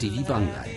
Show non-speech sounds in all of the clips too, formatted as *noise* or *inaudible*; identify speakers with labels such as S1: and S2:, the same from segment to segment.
S1: TV বাংলায়।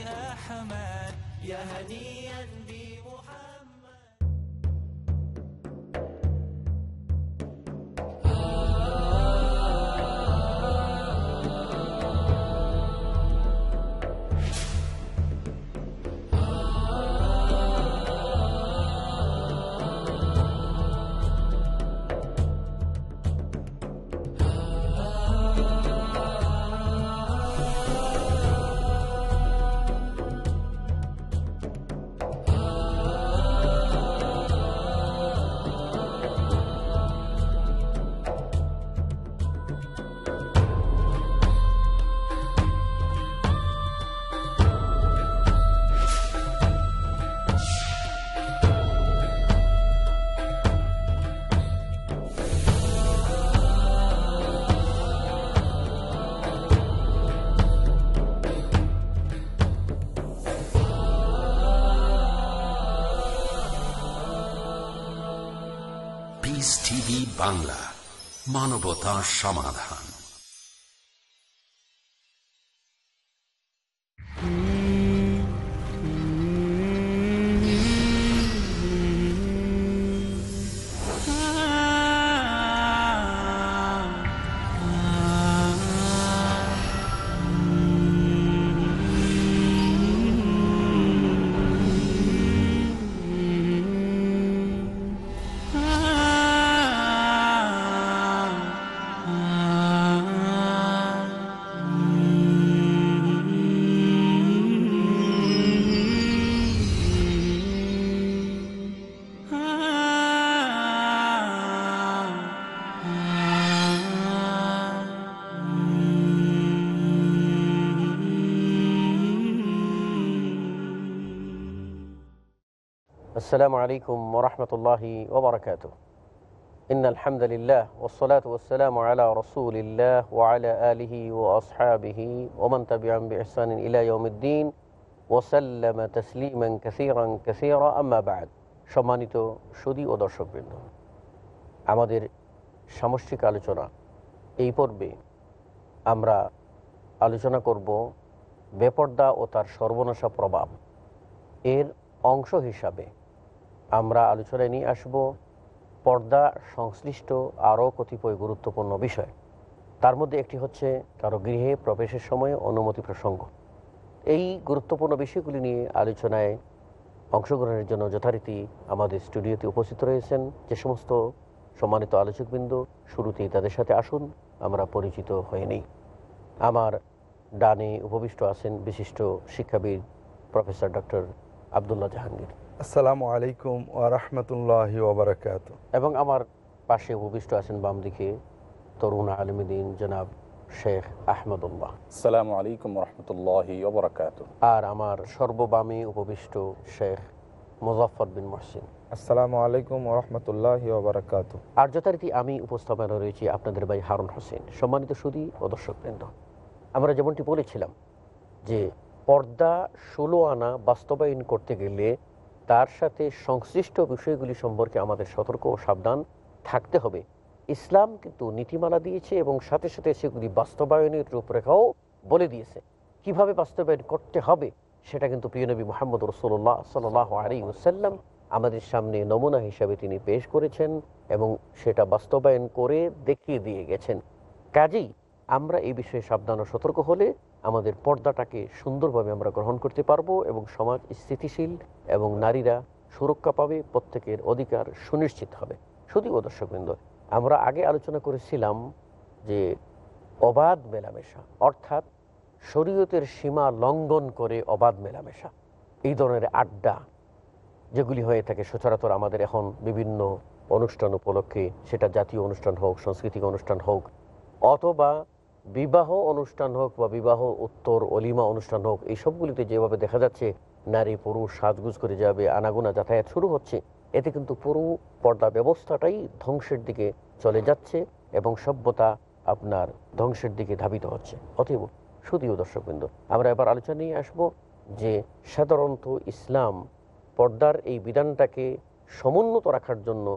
S1: বাংলা মানবতা সমাধান।
S2: আসসালামু আলাইকুম ওরহমতুল্লাহি ওবরাকাত ইন আলহামদুলিল্লাহ ওসলাত ওসালাম আলা রসুলিল্লাহ ওয়ালা আলিহি ও আসহাবিহি ওমন তবিয়াম ইহসান ইলাইউদ্দিন ওসাল্লাম তসলিমন কসিরং। কসির আম্মাবাদ সম্মানিত সুদী ও দর্শকবৃন্দ, আমাদের সামষ্টিক আলোচনা এই পর্বে আমরা আলোচনা করব বেপর্দা ও তার সর্বনাশা প্রভাব। এর অংশ হিসাবে আমরা আলোচনায় নিয়ে আসব পর্দা সংশ্লিষ্ট আরও কতিপয় গুরুত্বপূর্ণ বিষয়। তার মধ্যে একটি হচ্ছে, কারও গৃহে প্রবেশের সময় অনুমতি প্রসঙ্গ। এই গুরুত্বপূর্ণ বিষয়গুলি নিয়ে আলোচনায় অংশগ্রহণের জন্য যথারীতি আমাদের স্টুডিওতে উপস্থিত রয়েছেন যে সমস্ত সম্মানিত আলোচকবৃন্দ। শুরুতেই তাদের সাথে আসুন, আমরা পরিচিত হয়ে নিই। আমার ডানে উপবিষ্ট আছেন বিশিষ্ট শিক্ষাবিদ প্রফেসর ডক্টর আবদুল্লাহ জাহাঙ্গীর।
S3: আসসালামু আলাইকুম ওরহমতুল্লাহ ওবরাকাত
S2: এবং আমার পাশে উপবিষ্ট আছেন বাম দিকে তরুণ আলমদিন জনাব শেখ আহমদুল্লাহ।
S4: আসসালামু আলাইকুম রহমতুল্লাহ ওবরাকাত
S2: আর আমার সর্ববামে উপবিষ্ট শেখ মুজফর বিন মহসিন।
S3: আসসালামু আলাইকুম ওরহমতুল্লাহ ওবরাকাত
S2: আর যথারীতি আমি উপস্থাপনা রয়েছি আপনাদের ভাই হারুন হোসেন সম্মানিত সুদী ও দর্শকবৃন্দ। আমরা যেমনটি বলেছিলাম যে পর্দা ষোলো আনা বাস্তবায়ন করতে গেলে তার সাথে সংশ্লিষ্ট বিষয়গুলি সম্পর্কে আমাদের সতর্ক ও সাবধান থাকতে হবে। ইসলাম কিন্তু নীতিমালা দিয়েছে এবং সাথে সাথে সেগুলি বাস্তবায়নের রূপরেখাও বলে দিয়েছে। কীভাবে বাস্তবায়ন করতে হবে সেটা কিন্তু প্রিয়নবী মোহাম্মদ রসোল্লাহ সাল আলী ওসাল্লাম আমাদের সামনে নমুনা হিসাবে তিনি পেশ করেছেন এবং সেটা বাস্তবায়ন করে দেখিয়ে দিয়ে গেছেন। কাজেই আমরা এই বিষয়ে সাবধান ও সতর্ক হলে আমাদের পর্দাটাকে সুন্দরভাবে আমরা গ্রহণ করতে পারব এবং সমাজ স্থিতিশীল এবং নারীরা সুরক্ষা পাবে, প্রত্যেকের অধিকার সুনিশ্চিত হবে। শুধু দর্শকবৃন্দ, আমরা আগে আলোচনা করেছিলাম যে অবাধ মেলামেশা, অর্থাৎ শরীয়তের সীমা লঙ্ঘন করে অবাধ মেলামেশা, এই ধরনের আড্ডা যেগুলি হয়ে থাকে সচরাচর আমাদের এখন বিভিন্ন অনুষ্ঠান উপলক্ষে, সেটা জাতীয় অনুষ্ঠান হোক, সাংস্কৃতিক অনুষ্ঠান হোক, অথবা বিবাহ অনুষ্ঠান হোক বা বিবাহ উত্তর, অলিমা অনুষ্ঠান হোক এই সবগুলিতে যেভাবে দেখা যাচ্ছে, নারী, পুরুষ সাজগুজ করে যাবে, আনাগোনা যাতায়াত শুরু হচ্ছে, এতে কিন্তু পুরো পর্দা ব্যবস্থাটাই ধ্বংসের দিকে চলে যাচ্ছে এবং সভ্যতা আপনার ধ্বংসের দিকে ধাবিত হচ্ছে। অতএব শুধুও দর্শকবৃন্দ, আমরা এবার আলোচনা নিয়ে আসব যে সাধারণত ইসলাম পর্দার এই বিধানটাকে সমুন্নত রাখার জন্য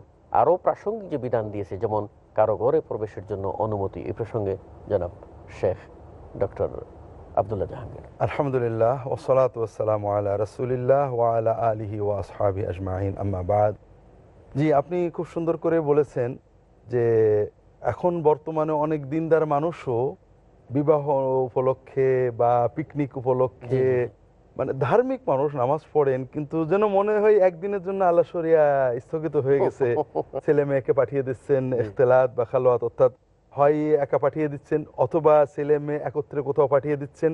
S2: আরও প্রাসঙ্গিক যে বিধান দিয়েছে, যেমন কারও ঘরে প্রবেশের জন্য অনুমতি। এই প্রসঙ্গে জনাব শেখ ডক্টর আবদুল্লাহ জাহাঙ্গীর।
S3: আলহামদুলিল্লাহ ওসলাত ওসালাম আলা রসুলিল্লাহ ওয়ালা আলিহি ও আসহাবি আজমাইন। আম্মাবাদ জি আপনি খুব সুন্দর করে বলেছেন যে এখন বর্তমানে অনেক দিনদার মানুষও বিবাহ উপলক্ষে বা পিকনিক উপলক্ষে। মানে ধার্মিক মানুষ নামাজ পড়েন কিন্তু যেন মনে হয় একদিনের জন্য আল্লাহ শরিয়া স্থগিত হয়ে গেছে। *laughs* ছেলে মেয়েকে পাঠিয়ে দিচ্ছেন ইখতলাত বা খালোয়াত অর্থাৎ হয় একা পাঠিয়ে দিচ্ছেন অথবা ছেলে মেয়ে একত্রে কোথাও পাঠিয়ে দিচ্ছেন।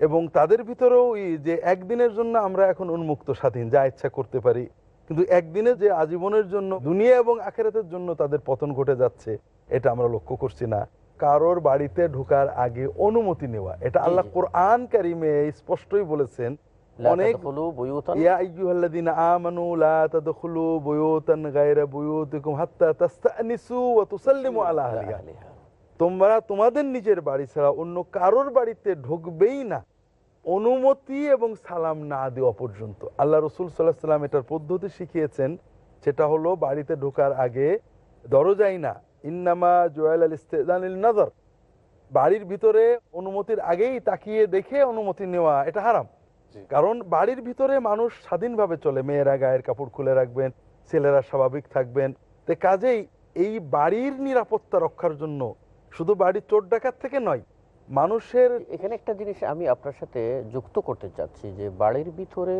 S3: এবং তাদের ভিতরেও যে একদিনের জন্য আমরা এখন উন্মুক্ত স্বাধীন যা ইচ্ছা করতে পারি। কিন্তু একদিনে যে আজীবনের জন্য দুনিয়া এবং আখেরাতের জন্য তাদের পতন ঘটে যাচ্ছে এটা আমরা লক্ষ্য করছি না। কারোর বাড়িতে ঢোকার আগে অনুমতি নেওয়া। এটা আল্লাহ কোরআন কারিমে স্পষ্টই বলেছেন অনেক
S2: তাদখুলু বুয়ুতান
S3: আইয়ুহাল্লাযীনা আমানু লা তাদখুলু বুয়ুতান গায়রা বুয়ুতিকুম হাত্তা তাস্তানিসু ওয়া তুসাল্লিমু আলা আহলিহা।
S2: আহলিহা।
S3: তোমরা তোমাদের নিজের বাড়ি ছাড়া অন্য কারোর বাড়িতে ঢুকবেই না। অনুমতি এবং সালাম না দেওয়া পর্যন্ত। আল্লাহ রসুল সাল্লাহ সাল্লাম এটার পদ্ধতি শিখিয়েছেন সেটা হলো বাড়িতে ঢোকার আগে দরজাই না ইন্নামা জোয়াল আল ইস্তেদানিল নজর বাড়ির ভিতরে অনুমতির আগেই তাকিয়ে দেখে অনুমতি নেওয়া এটা হারাম। কারণ বাড়ির ভিতরে মানুষ স্বাধীনভাবে চলে মেয়েরা গায়ের কাপড় খুলে রাখবেন ছেলেরা স্বাভাবিক থাকবেন। তো কাজেই এই বাড়ির নিরাপত্তা রক্ষার জন্য শুধু বাড়ির চোর ডাকাত থেকে নয় মানুষের
S2: এখানে একটা জিনিস আমি আপনার সাথে যুক্ত করতে চাচ্ছি যে বাড়ির ভিতরে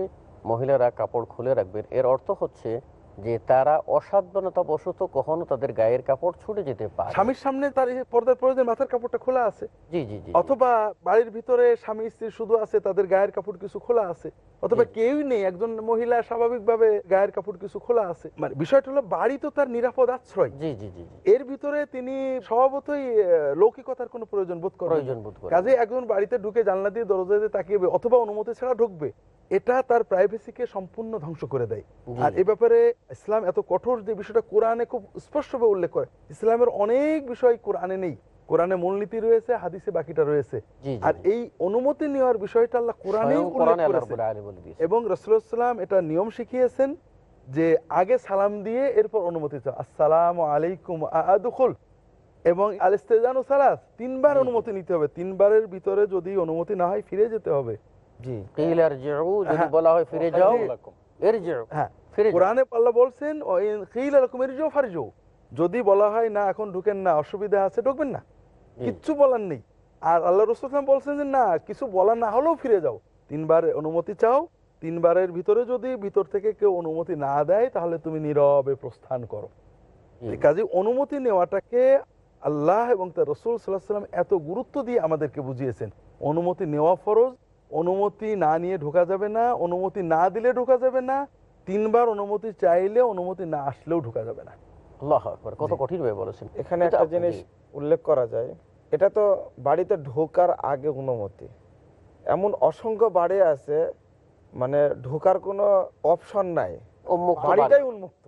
S2: মহিলারা কাপড় খুলে রাখবেন এর অর্থ হচ্ছে যে তারা অসাবধানতা বশত কখনো তাদের গায়ের কাপড় ছুটে যেতে পারে।
S3: স্বামীর সামনে তার পর্দার প্রয়োজন মাথার কাপড়টা খোলা আছে।
S2: জি জি জি
S3: অথবা বাড়ির ভিতরে স্বামী স্ত্রী শুধু আছে তাদের গায়ের কাপড় কিছু খোলা আছে। অথবা কেউই নেই একজন মহিলা স্বাভাবিকভাবে গায়ের কাপড় কিছু খোলা আছে। মানে বিষয়টা হলো বাড়ি তো তার নিরাপদ আশ্রয়।
S2: জি জি জি
S3: এর ভিতরে তিনি স্বভাবতই লৌকিকতার কোনো প্রয়োজন বোধ করেন
S2: প্রয়োজন বোধ করে
S3: কাজে একজন বাড়িতে ঢুকে জানলা দিয়ে দরজা দিয়ে তাকিয়ে অথবা অনুমতি ছাড়া ঢুকবে। এটা তার প্রাইভেসিকে সম্পূর্ণ ধ্বংস করে দেয়। আর এ ব্যাপারে ইসলাম এত কঠোর যে বিষয়টা কোরআনে খুব স্পষ্টভাবে উল্লেখ করে। ইসলামের অনেক বিষয় কোরআনে নেই। কোরআনে মূলনীতি রয়েছে হাদিসে বাকিটা রয়েছে। আর এই অনুমতি নেওয়ার বিষয়টা আল্লাহ কোরআনে এবং রসুলাম এটা নিয়ম শিখিয়েছেন যে আগে সালাম দিয়ে এরপর অনুমতি চাও। আসসালাম আলাইকুম আদুখুল। এবং আলিস্তেজানু সালাস তিনবার। অনুমতি নিতে হবে। তিনবারের ভিতরে যদি অনুমতি না হয় ফিরে যেতে হবে। জি
S2: কিল আরজিউ যদি
S3: হ্যাঁ।
S2: বলা হয় ফিরে যাও।
S3: হ্যাঁ।
S2: যাও
S3: কোরআনে আল্লাহ বলছেন "ও ইন খিলা লাকুম ইরজিউ ফারজিউ যদি বলা হয় না এখন ঢুকেন না অসুবিধা আছে ঢুকবেন না। কিচ্ছু বলার নেই। আর আল্লাহ রসুলাম বলছেন যে না কিছু বলার না হলেও ফিরে যাও। তিনবার অনুমতি চাও তিনবারের ভিতরে যদি ভিতর থেকে কেউ অনুমতি না দেয় তাহলে তুমি নীরবে প্রস্থান করো। কাজে অনুমতি নেওয়াটাকে আল্লাহ এবং তার রসুল সাল্লাহ সাল্লাম এত গুরুত্ব দিয়ে আমাদেরকে বুঝিয়েছেন। অনুমতি নেওয়া ফরজ অনুমতি না নিয়ে ঢোকা যাবে না অনুমতি না দিলে ঢোকা যাবে না তিনবার অনুমতি চাইলে অনুমতি না আসলেও ঢোকা যাবে না।
S2: আল্লাহ আকবার কত কঠিন ভাবে বলেছেন।
S5: এখানে একটা জিনিস উল্লেখ করা যায় এটা তো বাড়িতে ঢোকার আগে অনুমতি। এমন অসংখ্য বাড়ি আছে মানে ঢোকার কোনো অপশন নাই।
S2: উন্মুক্ত
S5: বাড়িটাই উন্মুক্ত।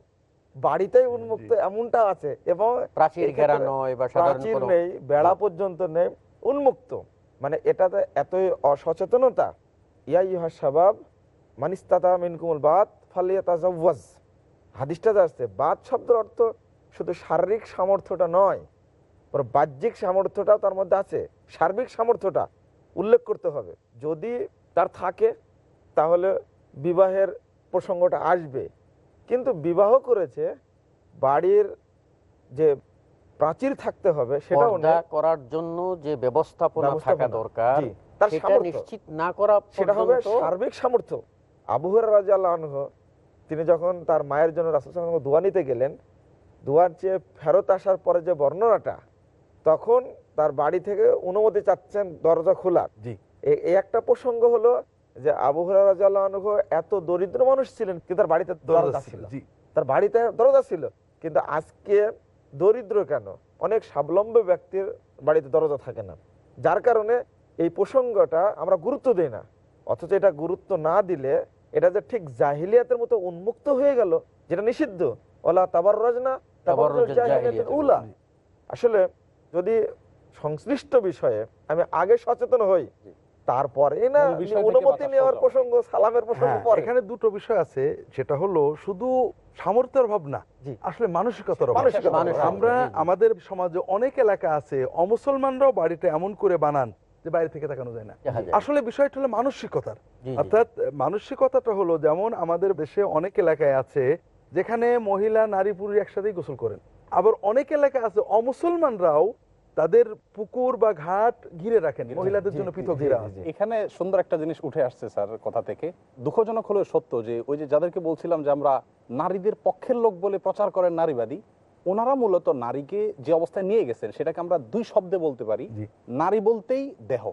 S5: বাড়িটাই উন্মুক্ত এমনটা আছে। এবং
S2: প্রাচীর ঘেরা নয় বা
S5: প্রাচীর নেই বেড়া পর্যন্ত নেই উন্মুক্ত। মানে এটাতে এতই অসচেতনতা। ইয়া ইহা সাবাব মানিস্তাতা মিনকুমুল বাদ ফালিয়া তাজাওয়াজ। হাদিসটাতে আসছে বাদ শব্দের অর্থ শুধু শারীরিক সামর্থ্যটা নয় পর বাহ্যিক সামর্থ্যটাও তার মধ্যে আছে। সার্বিক সামর্থ্যটা উল্লেখ করতে হবে। যদি তার থাকে তাহলে বিবাহের প্রসঙ্গটা আসবে। কিন্তু বিবাহ করেছে বাড়ির যে প্রাচীর থাকতে হবে সেটা
S2: করার জন্য যে ব্যবস্থাপনা থাকা দরকার
S5: তার।
S2: নিশ্চিত না করা
S5: সেটা হবে সার্বিক সামর্থ্য। আবুহর রাজা তিনি যখন তার মায়ের জন্য রাসুল দোয়া নিতে গেলেন দোয়ার চেয়ে ফেরত আসার পরে যে বর্ণনাটা তখন তার বাড়ি থেকে অনুমতি চাচ্ছেন দরজা খোলা।
S3: জি।
S5: এই একটা প্রসঙ্গ হলো যে আবু রাজু এত দরিদ্র মানুষ ছিলেন কিন্তু তার বাড়িতে দরজা ছিল।
S3: জি।
S5: তার বাড়িতে দরজা ছিল কিন্তু আজকে দরিদ্র কেন? অনেক স্বাবলম্বী ব্যক্তির বাড়িতে দরজা থাকে না। যার কারণে এই প্রসঙ্গটা আমরা গুরুত্ব দিই না। অথচ এটা গুরুত্ব না দিলে এটা যে ঠিক জাহিলিয়াতের মতো উন্মুক্ত হয়ে গেল যেটা নিষিদ্ধ। ওলা তাবার রাজনা উলা। আসলে যদি সংশ্লিষ্ট বিষয়ে আমি আগে সচেতন হই তারপরে না
S4: মূল বিষয় থেকে
S5: অনুমতি নেওয়ার
S4: পাওয়া।
S5: প্রসঙ্গ সালামের প্রসঙ্গ
S3: হ্যাঁ, এখানে দুটো বিষয় আছে সেটা হলো শুধু সামর্থ্যের অভাব না আসলে মানসিকতার অভাব। আমরা। আমাদের সমাজে অনেক এলাকা আছে অমুসলমানরাও বাড়িটা এমন করে বানান যে বাইরে থেকে তাকানো যায় না। আসলে বিষয়টা হলো মানসিকতার। অর্থাৎ মানসিকতাটা হলো যেমন আমাদের দেশে অনেক এলাকায় আছে যেখানে মহিলা নারী পুরুষ একসাথেই গোসল করেন। আবার অনেক এলাকা আছে অমুসলমানরাও তাদের পুকুর বা ঘাট ঘিরে রাখেন মহিলাদের জন্য পৃথক ঘিরা। আছে
S4: এখানে সুন্দর একটা জিনিস উঠে আসছে স্যার কথা থেকে। দুঃখজনক হলো সত্য যে ওই যে যাদেরকে বলছিলাম যে আমরা নারীদের পক্ষের লোক বলে প্রচার করেন নারীবাদী ওনারা মূলত নারীকে যে অবস্থায় নিয়ে গেছেন সেটাকে আমরা দুই শব্দে বলতে পারি। নারী বলতেই দেহ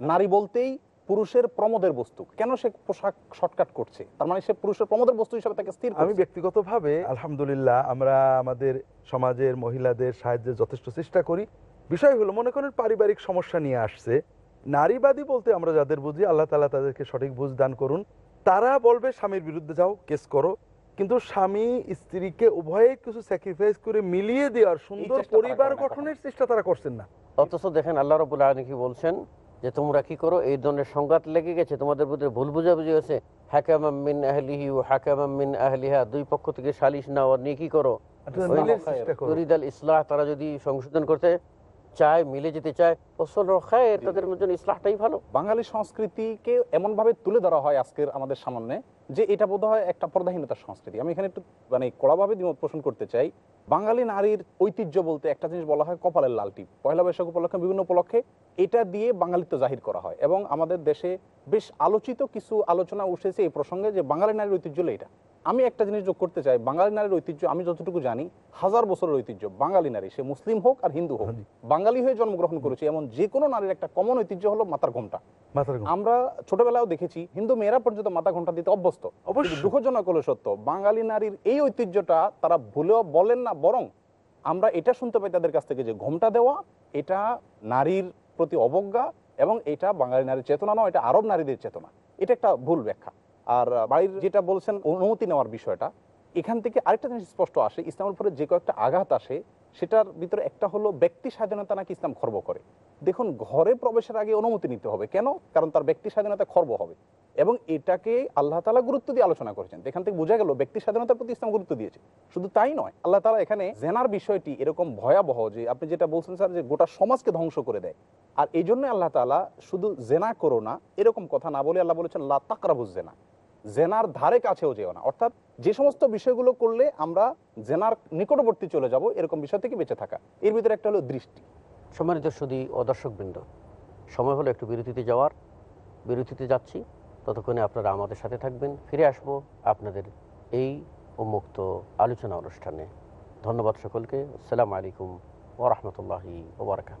S4: নারী বলতেই পুরুষের প্রমোদের বস্তু। কেন সে পোশাক শর্টকাট করছে? তার মানে সে পুরুষের প্রমোদের বস্তু হিসেবে তাকে স্থির
S3: আমি। ব্যক্তিগতভাবে আলহামদুলিল্লাহ আমরা আমাদের সমাজের মহিলাদের সাহায্যে যথেষ্ট চেষ্টা করি। বিষয় হলো মনে করেন পারিবারিক সমস্যা নিয়ে আসছে। নারীবাদী বলতে আমরা যাদের বুঝি আল্লাহ তালা তাদেরকে সঠিক বুঝ দান করুন। তারা বলবে স্বামীর বিরুদ্ধে যাও কেস করো। কিন্তু স্বামী স্ত্রীকে উভয়ে কিছু স্যাক্রিফাইস করে মিলিয়ে দেওয়ার সুন্দর পরিবার গঠনের চেষ্টা তারা করছেন না।
S2: অথচ দেখেন আল্লাহ রবুল আলম কি বলছেন যে তোমরা কি করো? এই ধরনের সংঘাত লেগে গেছে তোমাদের মধ্যে ভুল বুঝাবুঝি হয়েছে। হাকামিন আহলিহি ও হাকামিন আহলিহা দুই পক্ষ থেকে সালিশ নাও নিয়ে কি করো? আল ইসলাহ তারা যদি সংশোধন করতে চায় মিলে যেতে চায় ওসল রখায়ের তাদের জন্য ইসলাহটাই ভালো।
S4: বাঙালি সংস্কৃতিকে এমনভাবে তুলে ধরা হয় আজকের আমাদের সামনে যে এটা বোধ হয় একটা পর্দাহীনতার সংস্কৃতি। আমি এখানে একটু মানে কড়াভাবে দ্বিমত পোষণ করতে চাই। বাঙালি নারীর ঐতিহ্য বলতে একটা জিনিস বলা হয় কপালের লালটি। পয়লা বৈশাখ উপলক্ষে বিভিন্ন উপলক্ষে এটা দিয়ে বাঙালিত্ব জাহির করা হয়। এবং আমাদের দেশে বেশ আলোচিত কিছু আলোচনা উঠেছে এই প্রসঙ্গে যে বাঙালি নারীর ঐতিহ্য হলো এটা। আমি একটা জিনিস যোগ করতে চাই বাঙালি নারীর ঐতিহ্য আমি যতটুকু জানি হাজার বছরের ঐতিহ্য বাঙালি নারী সে মুসলিম হোক আর হিন্দু হোক বাঙালি হয়ে জন্মগ্রহণ করেছে এমন যে কোনো নারীর একটা কমন ঐতিহ্য হলো মাতার ঘোমটা।
S3: মাথার
S4: আমরা ছোটবেলাও দেখেছি হিন্দু মেয়েরা পর্যন্ত মাথা ঘণ্টা দিতে অভ্যস্ত।
S3: অবশ্যই।
S4: দুঃখজনক হলো সত্য বাঙালি নারীর এই ঐতিহ্যটা তারা ভুলেও বলেন না বরং আমরা এটা শুনতে পাই তাদের কাছ থেকে যে ঘোমটা দেওয়া এটা নারীর প্রতি অবজ্ঞা এবং এটা বাঙালি নারীর চেতনা নয় এটা আরব নারীদের চেতনা। এটা একটা ভুল ব্যাখ্যা। আর বাড়ির যেটা বলছেন অনুমতি নেওয়ার বিষয়টা, এখান থেকে আরেকটা জিনিস স্পষ্ট আসে, ইসলামের উপরে যে কয়েকটা আঘাত আসে, সেটার ভিতরে একটা হলো ব্যক্তি স্বাধীনতা নাকি ইসলাম খর্ব করে। দেখুন, ঘরে প্রবেশের আগে অনুমতি নিতে হবে। কেন? কারণ তার ব্যক্তি স্বাধীনতা খর্ব হবে। এবং এটাকে আল্লাহ তালা গুরুত্ব দিয়ে আলোচনা করেছেন। এখান থেকে বোঝা গেল, ব্যক্তি স্বাধীনতার প্রতি ইসলাম গুরুত্ব দিয়েছে। শুধু তাই নয়, আল্লাহ তালা এখানে জেনার বিষয়টি এরকম ভয়াবহ যে, আপনি যেটা বলছেন স্যার যে, গোটা সমাজকে ধ্বংস করে দেয়। আর এই জন্য আল্লাহ তালা শুধু জেনা করো না, এরকম কথা না বলে আল্লাহ বলেছেন, লা তাকরাবুজ জেনা। জেনার ধারে কাছেও যেও না। অর্থাৎ যে সমস্ত বিষয়গুলো করলে আমরা জেনার নিকটবর্তী চলে যাব, এরকম বিষয় থেকে বেঁচে থাকা। এর ভিতরে একটা হলো দৃষ্টি।
S2: সম্মানিত সুদী ও দর্শকবৃন্দ, সময় হলো একটু বিরতিতে যাওয়ার। বিরতিতে যাচ্ছি, ততক্ষণে আপনারা আমাদের সাথে থাকবেন। ফিরে আসব আপনাদের এই উন্মুক্ত আলোচনা অনুষ্ঠানে। ধন্যবাদ সকলকে। আসসালামু আলাইকুম ওরহমতুল্লাহি ওবরাকাত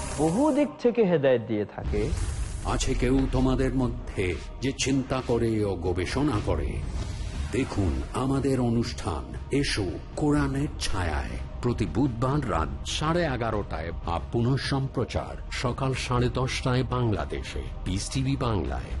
S6: বহু দিক থেকে হেদায়েত দিয়ে থাকে।
S1: আছে কেউ তোমাদের মধ্যে যে চিন্তা করে ও গবেষণা করে? দেখুন আমাদের অনুষ্ঠান। এসো কোরআনের ছায়ায়। প্রতি বুধবার রাত সাড়ে এগারোটায় বা পুনঃ সম্প্রচার সকাল সাড়ে দশটায় বাংলাদেশে। পিস টিভি বাংলায়।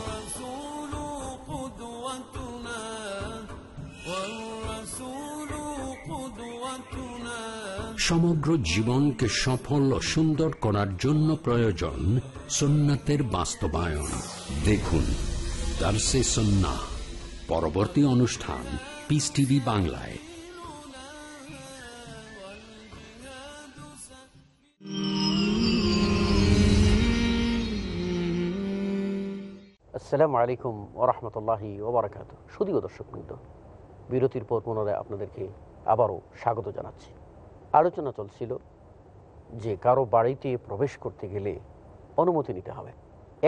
S1: সমগ্র জীবনকে সফল ও সুন্দর করার জন্য প্রয়োজন সুন্নাতের বাস্তবায়ন। দেখুন দার্সে সন্না পরবর্তী অনুষ্ঠান পিস টিভি বাংলায়।
S2: আসসালামু আলাইকুম ওরহমতুল্লাহি ওবরাকাত শুধুও দর্শক বিরতির পর পুনরায় আপনাদেরকে আবারও স্বাগত জানাচ্ছি। আলোচনা চলছিল যে কারও বাড়িতে প্রবেশ করতে গেলে অনুমতি নিতে হবে।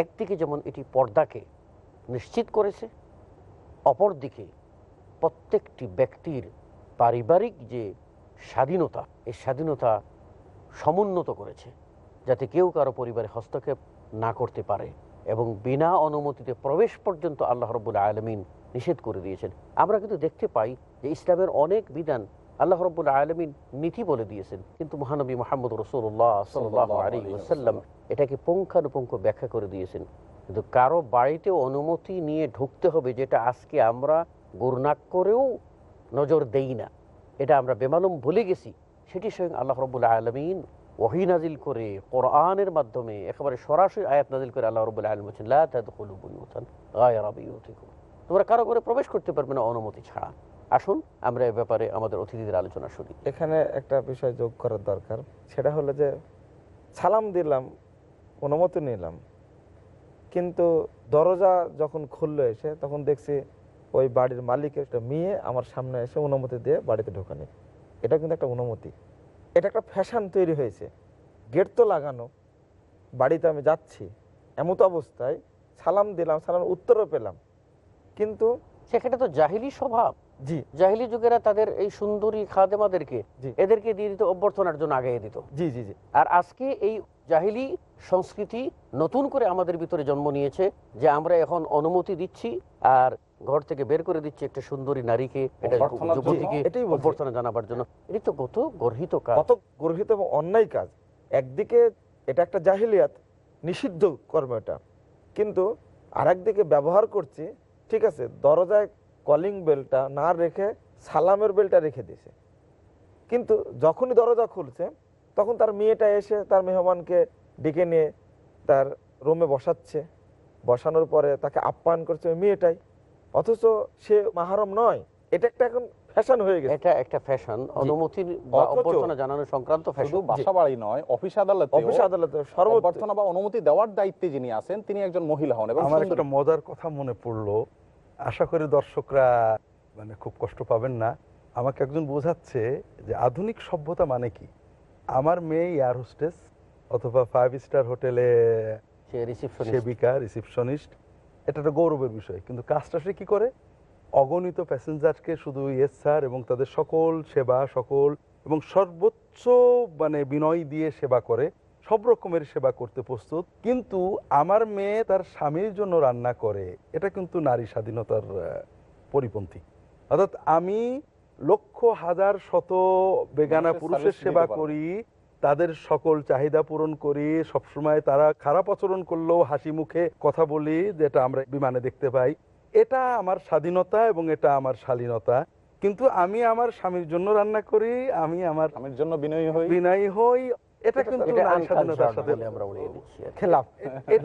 S2: একদিকে যেমন এটি পর্দাকে নিশ্চিত করেছে, অপরদিকে প্রত্যেকটি ব্যক্তির পারিবারিক যে স্বাধীনতা, এই স্বাধীনতা সমুন্নত করেছে যাতে কেউ কারও পরিবারে হস্তক্ষেপ না করতে পারে এবং বিনা অনুমতিতে প্রবেশ পর্যন্ত আল্লাহ রব্বুল আলমিন নিষেধ করে দিয়েছেন। আমরা কিন্তু দেখতে পাই যে ইসলামের অনেক বিধান আল্লাহ রব্বুল আলমিন নীতি বলে দিয়েছেন। কিন্তু মহানবী মোহাম্মদ রসুল্লাহ সাল্লাহ আলী ওসাল্লাম এটাকে পুঙ্খানুপুঙ্খ ব্যাখ্যা করে দিয়েছেন। কিন্তু কারও বাড়িতে অনুমতি নিয়ে ঢুকতে হবে যেটা আজকে আমরা গুরনাক করেও নজর দেই না। এটা আমরা বেমালুম ভুলে গেছি। সেটি স্বয়ং আল্লাহ রব্বুল আলমিন ওহি নাজিল করে কোরআনের মাধ্যমে একেবারে সরাসরি আয়াত নাজিল করে আল্লাহ রব্বুল আলম বলছেন তোমরা কারও করে প্রবেশ করতে পারবে না অনুমতি ছাড়া। আসুন আমরা এ ব্যাপারে আমাদের অতিথিদের আলোচনা শুনি।
S5: এখানে একটা বিষয় যোগ করার দরকার। সেটা হলো যে সালাম দিলাম অনুমতি নিলাম। কিন্তু দরজা যখন খুললো এসে তখন দেখছি ওই বাড়ির মালিকের একটা মেয়ে আমার সামনে এসে অনুমতি দিয়ে বাড়িতে ঢোকানি। এটা কিন্তু একটা অনুমতি। এটা একটা ফ্যাশন তৈরি হয়েছে। গেট তো লাগানো। বাড়িতে আমি যাচ্ছি। এমত অবস্থায় সালাম দিলাম সালাম উত্তরও পেলাম। কিন্তু
S2: সেখানে তো জাহিলি স্বভাব।
S5: জি।
S2: জাহিলি যুগেরা তাদের এই সুন্দরী খাদেমাদেরকে এদেরকে দিয়ে দিত অভ্যর্থনার জন্য আগে দিত।
S5: জি জি জি।
S2: আর আজকে এই জাহিলি সংস্কৃতি নতুন করে আমাদের ভিতরে জন্ম নিয়েছে যে আমরা এখন অনুমতি দিচ্ছি আর ঘর থেকে বের করে দিচ্ছি একটা সুন্দরী নারীকে। অভ্যর্থনা জানাবার জন্য। এটি তো কত গর্হিত কাজ।
S5: কত গর্হিত এবং অন্যায় কাজ। একদিকে এটা একটা জাহিলিয়াত নিষিদ্ধ কর্ম এটা। কিন্তু আর একদিকে ব্যবহার করছি ঠিক আছে দরজায় কলিং বেলটা না রেখে সালামের বেলটা রেখে দিয়েছে। কিন্তু যখনই দরজা খুলছে তখন তার মেয়েটা এসে তার মেহমানকে ডেকে নিয়ে তার রুমে বসাচ্ছে। বসানোর পরে তাকে আপ্যায়ন করছে ওই মেয়েটাই। অথচ সে মাহারম নয় এটা একটা এখন ফ্যাশন হয়ে গেছে।
S2: এটা একটা ফ্যাশন অনুমতির বা অভ্যর্থনা জানানো সংক্রান্ত
S4: শুধু
S2: ফ্যাশন
S4: বাসা বাড়ি নয় অফিস আদালতে
S5: অফিস আদালতে
S4: অভ্যর্থনা বা অনুমতি দেওয়ার দায়িত্বে যিনি আছেন তিনি একজন মহিলা হন এবং
S3: আমার একটা মজার কথা মনে পড়ল। আশা করি দর্শকরা মানে খুব কষ্ট পাবেন না। আমাকে একজন বোঝাচ্ছে যে আধুনিক সভ্যতা মানে কি? আমার মেয়ে এয়ার হোস্টেস অথবা ফাইভ স্টার হোটেলে সেবিকা রিসিপশনিস্ট এটা একটা গৌরবের বিষয়। কিন্তু কাজটা সে কী করে? অগণিত প্যাসেঞ্জারকে শুধু ইয়েস স্যার এবং তাদের সকল সেবা সকল এবং সর্বোচ্চ মানে বিনয় দিয়ে সেবা করে। সব রকমের সেবা করতে প্রস্তুত কিন্তু আমার মেয়ে তার স্বামীর জন্য রান্না করে এটা কিন্তু নারী স্বাধীনতার পরিপন্থী। অর্থাৎ আমি লক্ষ হাজার শত বেগানা পুরুষের সেবা করি তাদের সকল চাহিদা পূরণ করি সবসময় তারা খারাপ আচরণ করলেও হাসি মুখে কথা বলি যেটা আমরা বিমানে দেখতে পাই। এটা আমার স্বাধীনতা এবং এটা আমার শালীনতা। কিন্তু আমি আমার স্বামীর জন্য রান্না করি আমি আমার
S4: স্বামীর জন্য বিনয়ী হই।
S3: বিনয়ী হই এটা কিন্তু নারী স্বাধীনতার সাথে
S2: আমরা উড়িয়ে দিচ্ছি
S5: খেলাফ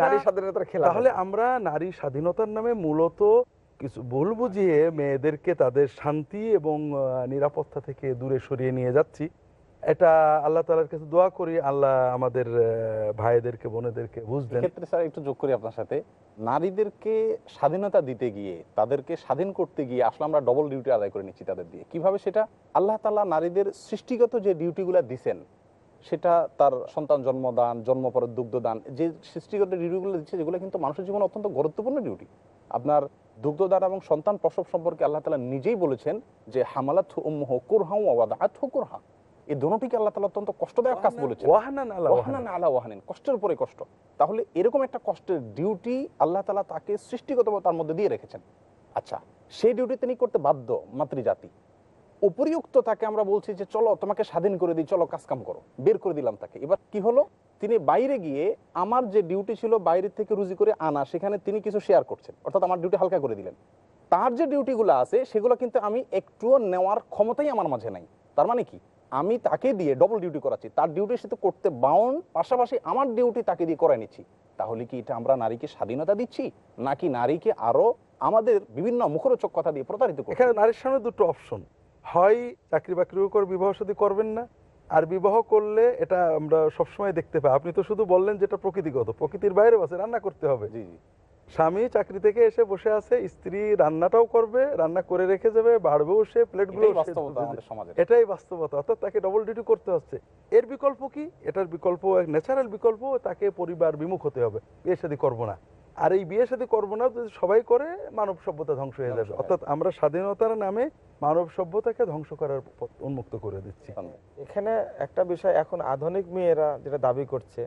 S5: নারী স্বাধীনতার খেলাফ
S3: তাহলে আমরা নারী স্বাধীনতার নামে মূলত কিছু ভুল বুঝিয়ে মেয়েদেরকে তাদের শান্তি এবং নিরাপত্তা থেকে দূরে সরিয়ে নিয়ে যাচ্ছি। এটা আল্লাহ তালার কাছে দোয়া করি আল্লাহ আমাদের ভাইদেরকে বোনেদেরকে বুঝবেন।
S4: এক্ষেত্রে স্যার একটু যোগ করি আপনার সাথে। নারীদেরকে স্বাধীনতা দিতে গিয়ে তাদেরকে স্বাধীন করতে গিয়ে আসলে আমরা ডবল ডিউটি আদায় করে নিচ্ছি তাদের দিয়ে। কীভাবে সেটা? আল্লাহ তাআলা নারীদের সৃষ্টিগত যে ডিউটিগুলো দিছেন সেটা তার সন্তান জন্মদান জন্ম পরে দুগ্ধদান যে সৃষ্টিগত ডিউটিগুলো দিচ্ছে যেগুলো কিন্তু মানুষের জীবনে অত্যন্ত গুরুত্বপূর্ণ ডিউটি। আপনার দুগ্ধদান এবং সন্তান প্রসব সম্পর্কে আল্লাহ তালা নিজেই বলেছেন যে হামালাত উম্মহ কুরহাউ আওয়াদাত কুরহা এই দুটিকে আল্লাহ তালা অত্যন্ত কষ্টদায়ক কাজ বলেছেন।
S3: ওয়াহানান আলা ওয়াহানান।
S4: কষ্টের উপরে কষ্ট। তাহলে এরকম একটা কষ্টের ডিউটি আল্লাহ তালা তাকে সৃষ্টিগত তার মধ্যে দিয়ে রেখেছেন। আচ্ছা সেই ডিউটি তিনি করতে বাধ্য মাতৃজাতি। উপরিউক্ত তাকে আমরা বলছি যে, চলো, তোমাকে স্বাধীন করে দিই, চলো কাজ কাম করো। বের করে দিলাম তাকে। এবার কি হলো? তিনি বাইরে গিয়ে আমার যে ডিউটি ছিল বাইরে থেকে রুজি করে আনা, সেখানে তিনি কিছু শেয়ার করছেন। অর্থাৎ আমার ডিউটি হালকা করে দিলেন। তার যে ডিউটিগুলো আছে, সেগুলো কিন্তু আমি একটুও নেওয়ার ক্ষমতাই আমার মাঝে নাই। তার মানে কি? আমি তাকে দিয়ে ডবল ডিউটি করাচ্ছি। তার ডিউটি সে তো করতে বাউন পাশাপাশি আমার ডিউটি তাকে দিয়ে করাই নিচ্ছি। তাহলে কি এটা আমরা নারীকে স্বাধীনতা দিচ্ছি? নাকি নারীকে আরও আমাদের বিভিন্ন মুখরোচক কথা দিয়ে প্রতারিত করছি?
S3: এখানে নারীর সামনে দুটো অপশন হয় চাকরি বাকরির উপর বিবাহ সাথী করবেন না আর বিবাহ করলে এটা আমরা সবসময় দেখতে পাই। আপনি তো শুধু বললেন যেটা প্রকৃতিগত প্রকৃতির বাইরে আছে রান্না করতে হবে।
S4: জি
S3: স্বামী চাকরি থেকে এসে বসে আছে স্ত্রী রান্নাটাও করবে রান্না করে রেখে যাবে বাড়বেও সে প্লেটগুলো
S4: এটাই বাস্তবতা
S3: এটাই বাস্তবতা অর্থাৎ তাকে ডবল ডিউটি করতে হচ্ছে। এর বিকল্প কি? এটার বিকল্প ন্যাচারাল বিকল্প তাকে পরিবার বিমুখ হতে হবে। বিয়ে শাদী করব না। আর এই বিয়ে শাদী করব না যদি সবাই করে মানব সভ্যতা ধ্বংস হয়ে যাবে। অর্থাৎ আমরা স্বাধীনতার নামে মানব সভ্যতাকে ধ্বংস করার উন্মুক্ত করে দিচ্ছি।
S5: এখানে একটা বিষয় এখন আধুনিক মেয়েরা যেটা দাবি করছে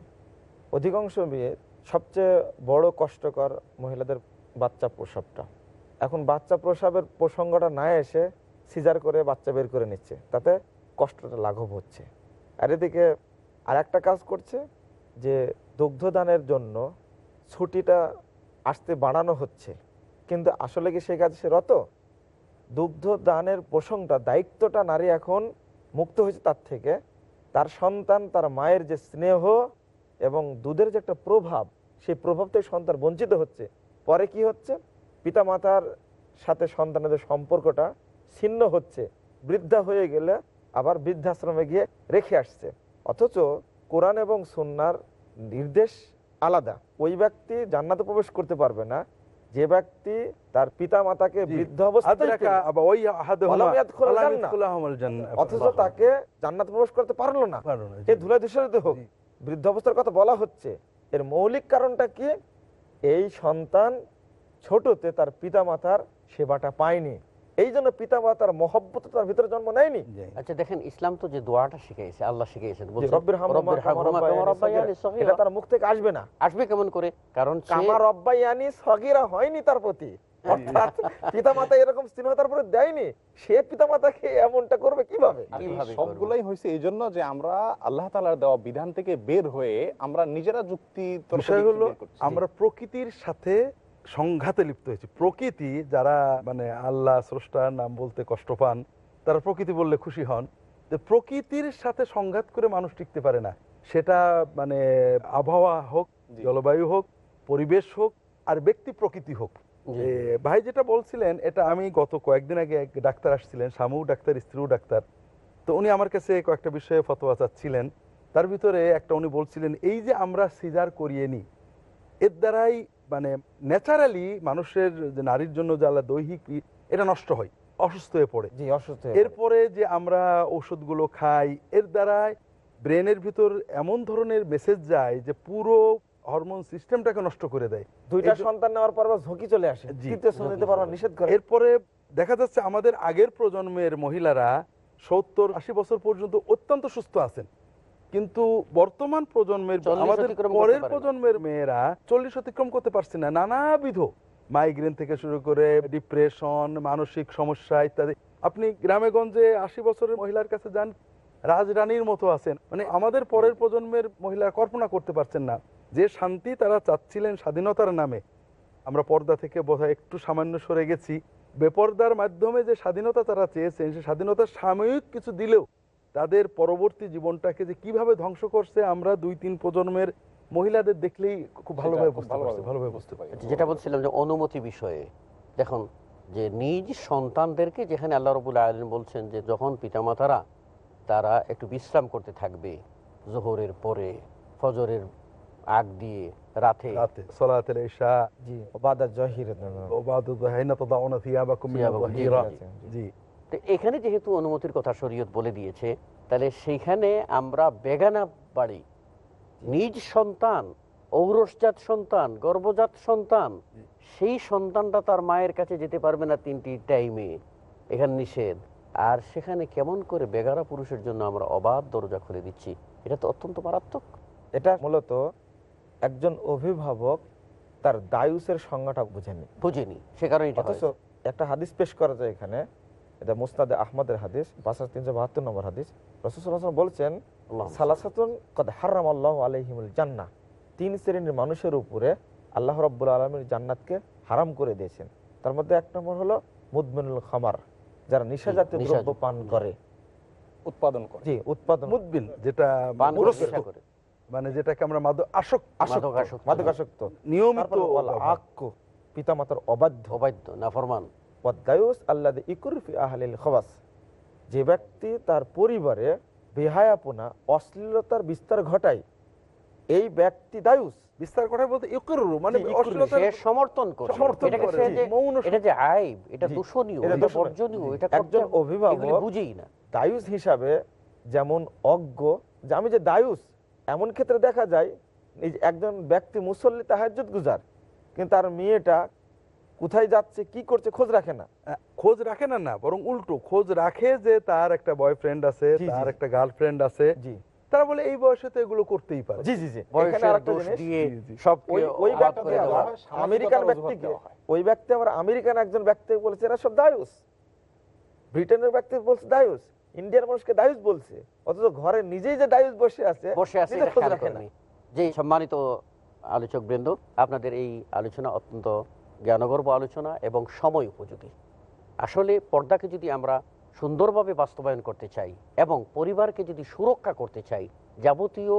S5: অধিকাংশ মেয়ে সবচেয়ে বড় কষ্টকর মহিলাদের বাচ্চা প্রসবটা। এখন বাচ্চা প্রসবের প্রসঙ্গটা না এসে সিজার করে বাচ্চা বের করে নিচ্ছে তাতে কষ্টটা লাঘব হচ্ছে। আর এদিকে আর একটা কাজ করছে যে দুগ্ধদানের জন্য ছুটিটা আসতে বাড়ানো হচ্ছে। কিন্তু আসলে কি সেই কাজে সে রত? দুগ্ধ দানের প্রসঙ্গটা, দায়িত্বটা নারী এখন মুক্ত হয়েছে তার থেকে। তার সন্তান, তার মায়ের যে স্নেহ এবং দুধের যে একটা প্রভাব, সেই প্রভাব থেকে সন্তান বঞ্চিত হচ্ছে। পরে কি হচ্ছে? পিতামাতার সাথে সন্তানের সম্পর্কটা ছিন্ন হচ্ছে। বৃদ্ধা হয়ে গেলে আবার বৃদ্ধাশ্রমে গিয়ে রেখে আসছে। অথচ কোরআন এবং সুন্নার নির্দেশ আলাদা। ওই ব্যক্তি জান্নাতে প্রবেশ করতে পারবে না যে ব্যক্তি তার পিতা মাতাকে বৃদ্ধ। অথচ তাকে জান্নাত প্রবেশ করতে পারল না। ধুলা হোক। বৃদ্ধ অবস্থার কথা বলা হচ্ছে। এর মৌলিক কারণটা কি? এই সন্তান ছোটতে তার পিতা মাতার সেবাটা পায়নি। এই জন্য পিতামাতার মহব্বত তার ভিতরে জন্ম নেয়নি।
S2: আচ্ছা দেখেন ইসলাম তো যে দোয়াটা শিখিয়েছে আল্লাহ।
S5: সগীরা। এটা তার মুখ থেকে আসবে না।
S2: আসবে কেমন করে? কারণ
S5: কামা রব্বায়ানি সগিরা হয়নি তার প্রতি। অর্থাৎ পিতামাতা এরকম স্নেহতার প্রতি দেয়নি। সে পিতামাতাকে এমনটা করবে কীভাবে?
S4: আর এই সবগুলাই হয়েছে এই জন্য যে আমরা আল্লাহ তালার দেওয়া বিধান থেকে বের হয়ে আমরা নিজেরা যুক্তি
S3: বিষয় হলো আমরা প্রকৃতির সাথে সংঘাতে লিপ্ত হয়েছি। প্রকৃতি যারা মানে আল্লাহ স্রষ্টার নাম বলতে কষ্ট পান তারা প্রকৃতি বললে খুশি হন। যে প্রকৃতির সাথে সংঘাত করে মানুষ টিকতে পারে না। সেটা মানে আবহাওয়া হোক জলবায়ু হোক পরিবেশ হোক আর ব্যক্তি প্রকৃতি হোক। ভাই যেটা বলছিলেন এটা আমি গত কয়েকদিন আগে এক ডাক্তার আসছিলেন স্বামীও ডাক্তার স্ত্রীও ডাক্তার। তো উনি আমার কাছে কয়েকটা বিষয়ে ফতোয়া চাচ্ছিলেন। তার ভিতরে একটা উনি বলছিলেন এই যে আমরা সিজার করিয়ে নিই এর দ্বারাই মানে ন্যাচারালি মানুষের যে নারীর জন্য যে আল্লাহ দৈহিক এটা নষ্ট হয় অসুস্থ হয়ে পড়ে।
S5: জি অসুস্থ
S3: এরপরে যে আমরা ওষুধগুলো খাই এর দ্বারাই ব্রেনের ভিতর এমন ধরনের মেসেজ যায় যে পুরো হরমোন সিস্টেমটাকে নষ্ট করে দেয়।
S5: দুইটা সন্তান নেওয়ার পর ঝুঁকি চলে আসে। তৃতীয় শ্রেণি নিতে পারবা নিষেধ করে।
S3: এরপরে দেখা যাচ্ছে আমাদের আগের প্রজন্মের মহিলারা সত্তর আশি বছর পর্যন্ত অত্যন্ত সুস্থ আছেন। কিন্তু বর্তমান প্রজন্মের আমাদের পরের প্রজন্মের মেয়েরা চল্লিশ অতিক্রম করতে পারছে না। নানাবিধ মাইগ্রেন থেকে শুরু করে ডিপ্রেশন মানসিক সমস্যা ইত্যাদি। আপনি গ্রামে গঞ্জে আশি বছরের মহিলার কাছে যান রাজরানীর মতো আছেন। মানে আমাদের পরের প্রজন্মের মহিলারা কল্পনা করতে পারছেন না যে শান্তি তারা চাচ্ছিলেন স্বাধীনতার নামে। আমরা পর্দা থেকে বোধহয় একটু সামান্য সরে গেছি। বেপর্দার মাধ্যমে যে স্বাধীনতা তারা চেয়েছেন সে স্বাধীনতার সাময়িক কিছু দিলেও তাদের পরবর্তী জীবনটাকে যে কীভাবে ধ্বংস করছে আমরা দুই তিন প্রজন্মের মহিলাদের দেখলেই খুব ভালোভাবে বুঝতে
S4: ভালোভাবে
S3: পারছি। ভালোভাবে বুঝতে পারি।
S2: আচ্ছা, যেটা বলছিলাম যে অনুমতি বিষয়ে দেখুন যে নিজ সন্তানদেরকে যেখানে আল্লাহ রবুল আলম বলছেন যে যখন পিতামাতারা তারা একটু বিশ্রাম করতে থাকবে জোহরের পরে ফজরের আগ দিয়ে রাতে।
S3: রাতে। সলাতের ইশা
S5: জি।
S2: তো এখানে যেহেতু অনুমতির কথা শরীয়ত বলে দিয়েছে তাহলে সেইখানে আমরা বেগানা বাড়ি নিজ সন্তান ঔরসজাত সন্তান গর্ভজাত সন্তান সেই সন্তানটা তার মায়ের কাছে যেতে পারবে না তিনটি টাইমে। এখানে নিষেধ। আর সেখানে কেমন করে বেগারা পুরুষের জন্য আমরা অবাধ দরজা খুলে দিচ্ছি এটা তো অত্যন্ত মারাত্মক।
S5: এটা মূলত একজন অভিভাবক তার দায়ুসের সংজ্ঞাটা বুঝেনি।
S2: বুঝিনি সে কারণে এটা
S5: একটা হাদিস পেশ করা যায় এখানে এটা মুস্তাদে আহমদের হাদিস পাঁচ হাজার তিনশো বাহাত্তর নম্বর হাদিস। রসুল বলছেন সালাসাতুন কদ হারাম আল্লাহ আলহিমুল জান্না তিন শ্রেণির মানুষের উপরে আল্লাহ রব্বুল আলমীর জান্নাতকে হারাম করে দিয়েছেন। তার মধ্যে এক নম্বর হলো মুদমিনুল খামার যারা নিশা জাতীয় দ্রব্য পান করে।
S4: উৎপাদন করে।
S5: জি উৎপাদন
S3: মুদবিল যেটা
S2: করে
S3: গ্রস্ত,
S2: নেশা করে।
S3: মানে যেটাকে আমরা মাদক আসক্ত
S2: মাদক আসক্ত।
S5: মাদকাসক্ত
S3: নিয়মিত
S5: তারপরে ওয়াল আক্ক পিতামাতার অবাধ্য।
S2: অবাধ্য নাফরমান।
S5: ওয়াদ্দায়ুস আল্লাহ ইকুরফি আহলিল খবাস। যে ব্যক্তি তার পরিবারে বেহায়াপনা অশ্লীলতার বিস্তার ঘটায় এই ব্যক্তি দায়ুস
S3: বিস্তার কথা বলতে ইকুরু মানে অশ্লীলতার
S2: সে সমর্থন করে।
S3: সমর্থন করে, মৌন
S2: এটা যে আইব এটা দূষণীয়
S5: এটা
S2: বর্জনীয় এটা
S5: একজন অভিভাবক
S2: বুঝেই না।
S5: দায়ুস হিসাবে যেমন অজ্ঞ যে আমি যে দায়ুস এমন ক্ষেত্রে দেখা যায় এই যে একজন ব্যক্তি মুসল্লি তাহাজ্জুদ গুজার কিন্তু তার মেয়েটা কোথায় যাচ্ছে কি করছে খোঁজ রাখে না।
S3: খোঁজ রাখে না না বরং উল্টো খোঁজ রাখে যে তার একটা বয়ফ্রেন্ড আছে তার একটা গার্লফ্রেন্ড আছে।
S5: জি।
S3: তারা বলে এই বয়সে তো এগুলো করতেই পারে।
S5: জি জি জি। এখানে
S2: বয়সের
S5: আরেকটা
S2: দোষ
S5: জিনিস,
S2: দিয়ে
S3: জি, জি।
S2: সব
S5: ওই ওই ব্যক্তি আমেরিকান
S4: হয়।
S5: ওই ব্যক্তি আবার আমেরিকান একজন ব্যক্তি বলেছে এরা সব দায়ুস। ব্রিটেনের ব্যক্তি বলছে দায়ুস। ইন্ডিয়ার মানুষকে দায়ুস বলছে। অথচ ঘরে নিজেই যে দায়ুস বসে আছে
S2: বসে আছে
S5: খোঁজ রাখে না।
S2: যে সম্মানিত আলোচক বৃন্দ আপনাদের এই আলোচনা অত্যন্ত জ্ঞানগর্ব আলোচনা এবং সময় উপযোগী। আসলে পর্দাকে যদি আমরা সুন্দরভাবে বাস্তবায়ন করতে চাই এবং পরিবারকে যদি সুরক্ষা করতে চাই, যাবতীয়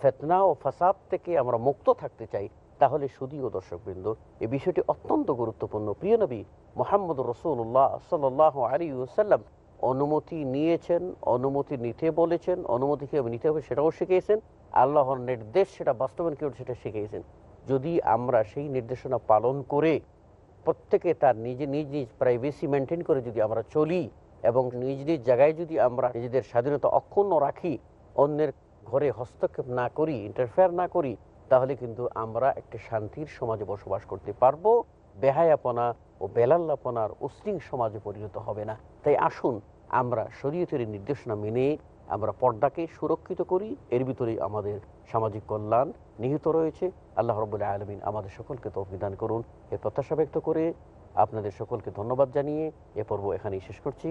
S2: ফেতনা ও ফাসাদ থেকে আমরা মুক্ত থাকতে চাই, তাহলে শুধুও দর্শকবৃন্দ এই বিষয়টি অত্যন্ত গুরুত্বপূর্ণ। প্রিয় নবী মোহাম্মদ রসুল্লাহ সাল আলী সাল্লাম অনুমতি নিয়েছেন, অনুমতি নিতে বলেছেন, অনুমতি কীভাবে নিতে হবে সেটাও শিখিয়েছেন, আল্লাহর নির্দেশ সেটা বাস্তবায়ন কীভাবে সেটা শিখিয়েছেন। যদি আমরা সেই নির্দেশনা পালন করে প্রত্যেকে তার নিজে নিজ নিজ প্রাইভেসি মেনটেন করে যদি আমরা চলি এবং নিজ নিজ জায়গায় যদি আমরা নিজেদের স্বাধীনতা অক্ষুণ্ণ রাখি, অন্যের ঘরে হস্তক্ষেপ না করি ইন্টারফেয়ার না করি, তাহলে কিন্তু আমরা একটা শান্তির সমাজে বসবাস করতে পারব। বেহায়াপনা ও বেলাল্লাপনার উশৃং সমাজে পরিণত হবে না। তাই আসুন আমরা শরীয়তের নির্দেশনা মেনে আমরা পর্দাকে সুরক্ষিত করি। এর ভিতরেই আমাদের সামাজিক কল্যাণ নিহিত রয়েছে। আল্লাহ রবুল্লাহ আলমিন আমাদের সকলকে তৌফিদান করুন। এ প্রত্যাশা ব্যক্ত করে আপনাদের সকলকে ধন্যবাদ জানিয়ে এ পর্ব এখানেই শেষ করছি।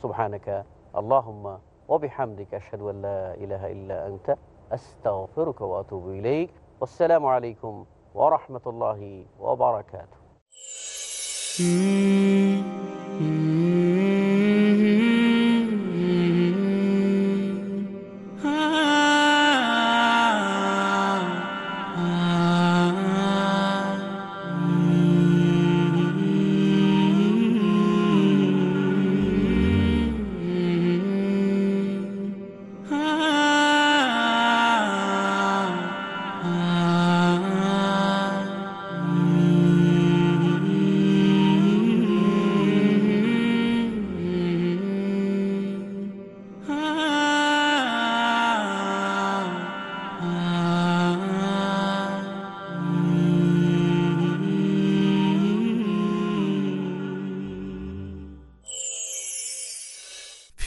S2: সুবহানাকা আল্লাহম্মা ওবিহামদিক আশহাদু আল্লা ইলাহা ইল্লা আসসালামু আলাইকুম ওয়া রাহমাতুল্লাহি ওয়া বারাকাতুহু। hmm.